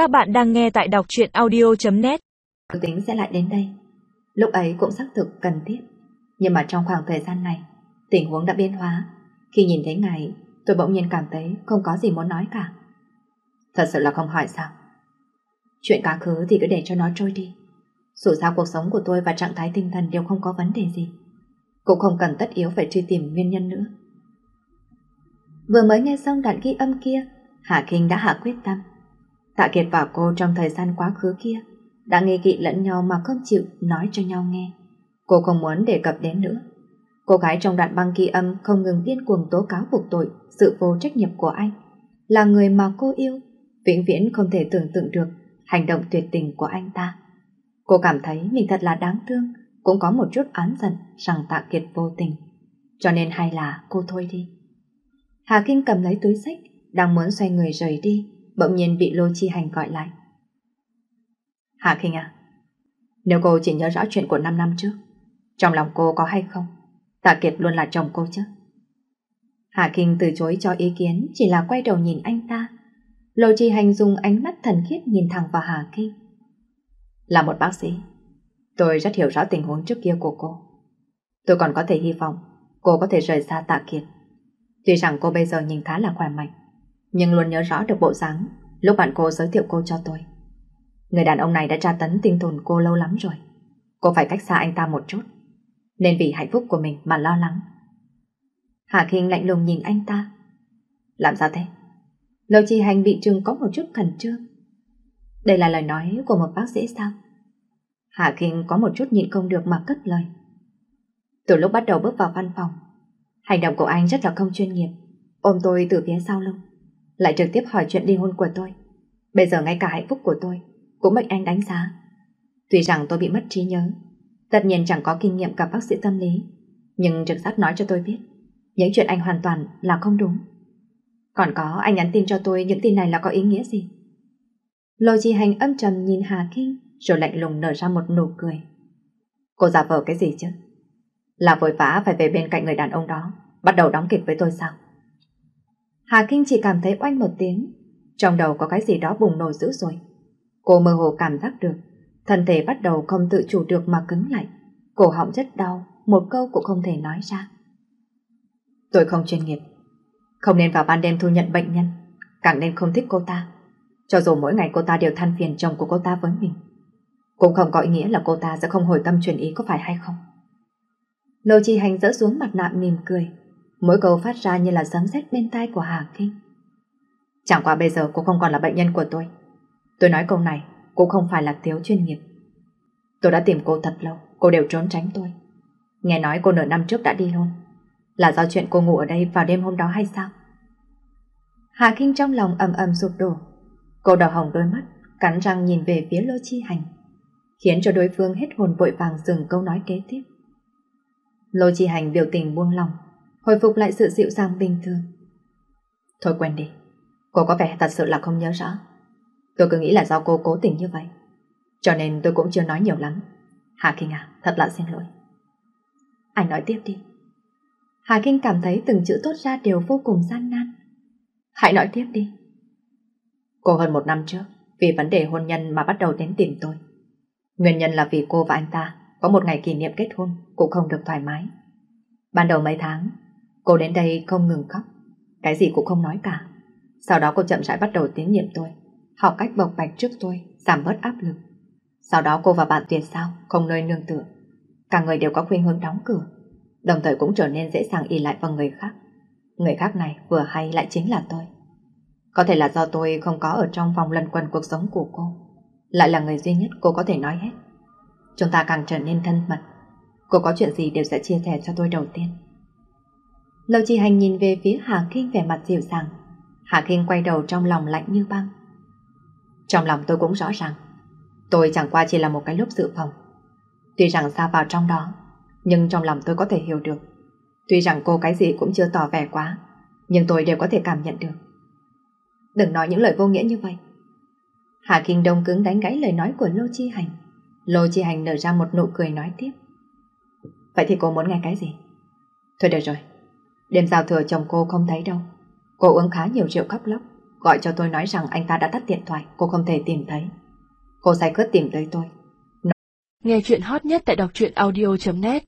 Các bạn đang nghe tại đọc truyện audio.net Tính sẽ lại đến đây. Lúc ấy cũng xác thực cần thiết. Nhưng mà trong khoảng thời gian này, tình huống đã biến hóa. Khi nhìn thấy ngài, tôi bỗng nhiên cảm thấy không có gì muốn nói cả. Thật sự là không hỏi sao. Chuyện quá khứ thì cứ để cho nó trôi đi. Dù sao cuộc sống của tôi và trạng thái tinh thần đều không có vấn đề gì. Cũng không cần tất yếu phải truy tìm nguyên nhân nữa. Vừa mới nghe xong đoạn ghi âm kia, Hạ Kinh đã hạ quyết tâm. Tạ Kiệt và cô trong thời gian quá khứ kia đã nghi kỵ lẫn nhau mà không chịu nói cho nhau nghe. Cô không muốn đề cập đến nữa. Cô gái trong đoạn băng ghi âm không ngừng điên cuồng tố cáo buộc tội sự vô trách nhiệm của anh. Là người mà cô yêu, vĩnh viễn không thể tưởng tượng được hành động tuyệt tình của anh ta. Cô cảm thấy mình thật là đáng thương, cũng có một chút án giận rằng Tạ Kiệt vô tình. Cho nên hay là cô thôi đi. Hà Kinh cầm lấy túi sách, đang muốn xoay người rời đi, bỗng nhiên bị Lô Chi Hành gọi lại. Hà Kinh à, nếu cô chỉ nhớ rõ chuyện của 5 năm trước, trong lòng cô có hay không? Tạ Kiệt luôn là chồng cô chứ. Hà Kinh từ chối cho ý kiến, chỉ là quay đầu nhìn anh ta. Lô Chi Hành dùng ánh mắt thần khiết nhìn thẳng vào Hà Kinh. Là một bác sĩ, tôi rất hiểu rõ tình huống trước kia của cô. Tôi còn có thể hy vọng cô có thể rời xa Tạ Kiệt. Tuy rằng cô bây giờ nhìn khá là khỏe mạnh, nhưng luôn nhớ rõ được bộ dáng lúc bạn cô giới thiệu cô cho tôi. Người đàn ông này đã tra tấn tinh thần cô lâu lắm rồi. Cô phải cách xa anh ta một chút, nên vì hạnh phúc của mình mà lo lắng. Hạ Kinh lạnh lùng nhìn anh ta. Làm sao thế? Lâu Chi Hành bị trừng có một chút khẩn trương. Đây là lời nói của một bác sĩ sao? Hạ Kinh có một chút nhịn không được mà cất lời. Từ lúc bắt đầu bước vào văn phòng, hành động của anh rất là không chuyên nghiệp, ôm tôi từ phía sau lưng lại trực tiếp hỏi chuyện ly hôn của tôi. Bây giờ ngay cả hạnh phúc của tôi cũng bị anh đánh giá. Tuy rằng tôi bị mất trí nhớ, tất nhiên chẳng có kinh nghiệm gặp bác sĩ tâm lý, nhưng trực giác nói cho tôi biết, những chuyện anh hoàn toàn là không đúng. Còn có anh nhắn tin cho tôi những tin này là có ý nghĩa gì? Lô Chi Hành âm trầm nhìn Hà Kinh rồi lạnh lùng nở ra một nụ cười. Cô giả vờ cái gì chứ? Là vội vã phải về bên cạnh người đàn ông đó, bắt đầu đóng kịch với tôi sao? Hà Kinh chỉ cảm thấy oanh một tiếng, trong đầu có cái gì đó bùng nổ dữ rồi. Cô mơ hồ cảm giác được, thân thể bắt đầu không tự chủ được mà cứng lại. Cổ họng rất đau, một câu cũng không thể nói ra. Tôi không chuyên nghiệp, không nên vào ban đêm thu nhận bệnh nhân, càng nên không thích cô ta. Cho dù mỗi ngày cô ta đều than phiền chồng của cô ta với mình. Cũng không có ý nghĩa là cô ta sẽ không hồi tâm truyền ý có phải hay không. Lô Chi Hành dỡ xuống mặt nạ mỉm cười, Mỗi câu phát ra như là sấm sét bên tai của Hà Kinh. Chẳng qua bây giờ cô không còn là bệnh nhân của tôi. Tôi nói câu này cũng không phải là thiếu chuyên nghiệp. Tôi đã tìm cô thật lâu, cô đều trốn tránh tôi. Nghe nói cô nửa năm trước đã đi luôn. Là do chuyện cô ngủ ở đây vào đêm hôm đó hay sao? Hà Kinh trong lòng ầm ầm sụp đổ. Cô đỏ hồng đôi mắt, cắn răng nhìn về phía Lô Chi Hành, khiến cho đối phương hết hồn vội vàng dừng câu nói kế tiếp. Lô Chi Hành biểu tình buông lòng, hồi phục lại sự dịu dàng bình thường. Thôi quên đi, cô có vẻ thật sự là không nhớ rõ. Tôi cứ nghĩ là do cô cố tình như vậy. Cho nên tôi cũng chưa nói nhiều lắm. Hà Kinh à, thật là xin lỗi. Anh nói tiếp đi. Hà Kinh cảm thấy từng chữ tốt ra đều vô cùng gian nan. Hãy nói tiếp đi. Cô hơn một năm trước, vì vấn đề hôn nhân mà bắt đầu đến tìm tôi. Nguyên nhân là vì cô và anh ta có một ngày kỷ niệm kết hôn cũng không được thoải mái. Ban đầu mấy tháng, Cô đến đây không ngừng khóc, cái gì cũng không nói cả. Sau đó cô chậm rãi bắt đầu tín nhiệm tôi, học cách bộc bạch trước tôi, giảm bớt áp lực. Sau đó cô và bạn tuyệt sao, không nơi nương tựa. Cả người đều có khuynh hướng đóng cửa, đồng thời cũng trở nên dễ dàng ỉ lại vào người khác. Người khác này vừa hay lại chính là tôi. Có thể là do tôi không có ở trong vòng lân quần cuộc sống của cô. Lại là người duy nhất cô có thể nói hết. Chúng ta càng trở nên thân mật. Cô có chuyện gì đều sẽ chia sẻ cho tôi đầu tiên. Lâu Chi Hành nhìn về phía Hà Kinh vẻ mặt dịu dàng. Hà Kinh quay đầu trong lòng lạnh như băng. Trong lòng tôi cũng rõ ràng. Tôi chẳng qua chỉ là một cái lúc dự phòng. Tuy rằng xa vào trong đó, nhưng trong lòng tôi có thể hiểu được. Tuy rằng cô cái gì cũng chưa tỏ vẻ quá, nhưng tôi đều có thể cảm nhận được. Đừng nói những lời vô nghĩa như vậy. Hà Kinh đông cứng đánh gãy lời nói của Lô Chi Hành. Lô Chi Hành nở ra một nụ cười nói tiếp. Vậy thì cô muốn nghe cái gì? Thôi được rồi, Đêm giao thừa chồng cô không thấy đâu. Cô uống khá nhiều rượu khóc lóc, gọi cho tôi nói rằng anh ta đã tắt điện thoại, cô không thể tìm thấy. Cô say khướt tìm tới tôi. Nghe chuyện hot nhất tại đọc truyện audio.net